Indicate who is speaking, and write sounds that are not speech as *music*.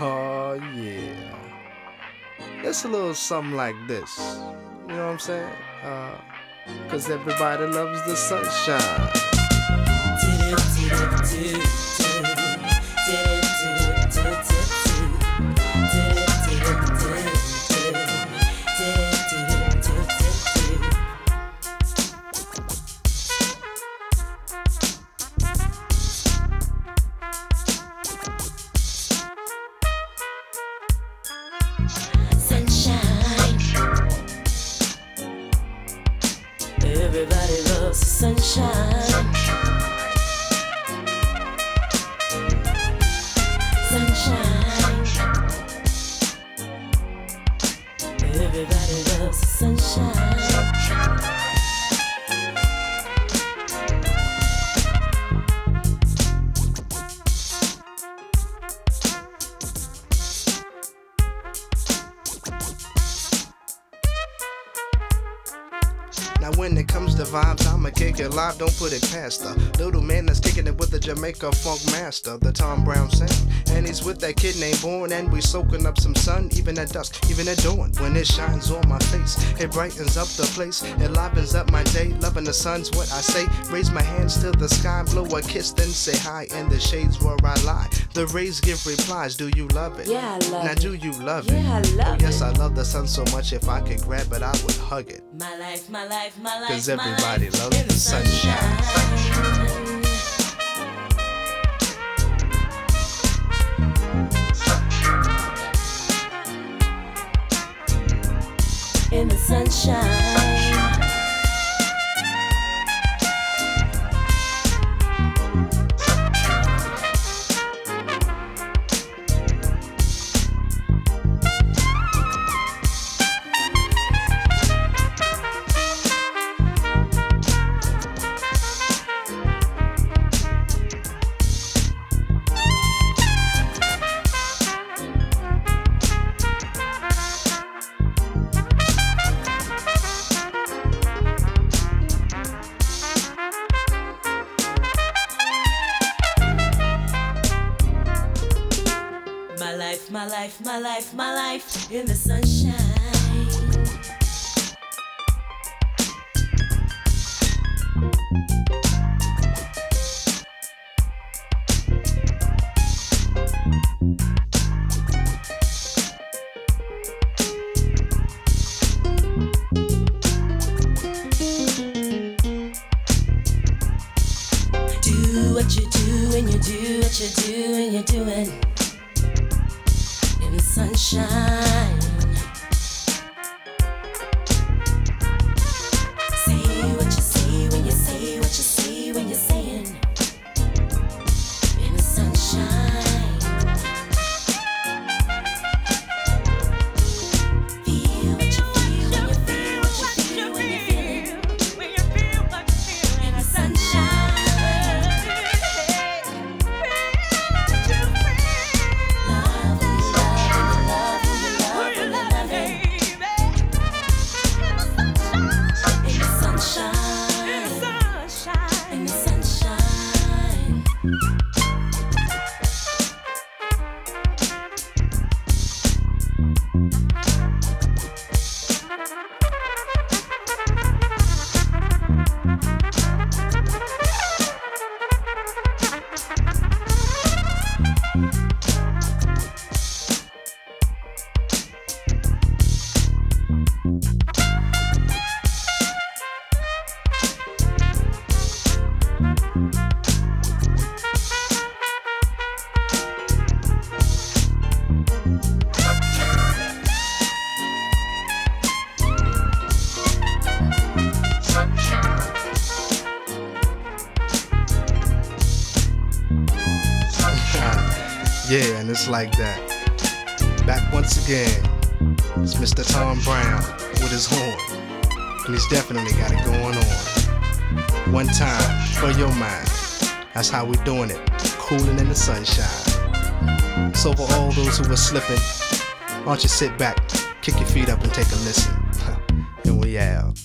Speaker 1: Oh yeah. It's a little something like this. You know what I'm saying? Uh, Cause everybody loves the sunshine.
Speaker 2: Everybody loves the sunshine.
Speaker 1: Now when it comes to vibes, I'ma kick it live, don't put it past the little man that's kicking it with the Jamaica funk master, the Tom Browne sound. And he's with that kid named Born, and we soaking up some sun, even at dusk, even at dawn. When it shines on my face, it brightens up the place, it livens up my day. Loving the sun's what I say. Raise my hands to the sky, blow a kiss, then say hi. In the shades where I lie, the rays give replies. Do you love it?
Speaker 2: Yeah, I love
Speaker 1: Now
Speaker 2: it.
Speaker 1: do you love
Speaker 2: Yeah, I
Speaker 1: it?
Speaker 2: love
Speaker 1: oh yes,
Speaker 2: it.
Speaker 1: I love the sun so much. If I could grab it, I would hug it.
Speaker 2: My life, my life, my life.
Speaker 1: 'Cause everybody
Speaker 2: life
Speaker 1: loves the sunshine.
Speaker 2: In the sunshine. Life, my life, my life, my life in the sunshine. Do what you do and you do what you do and you're doing sunshine.
Speaker 1: Yeah, and it's like that. Back once again, it's Mr. Tom Browne with his horn. And he's definitely got it going on. One time for your mind. That's how we're doing it. Cooling in the sunshine. So for all those who are slipping, why don't you sit back, kick your feet up and take a listen. *laughs* and we out.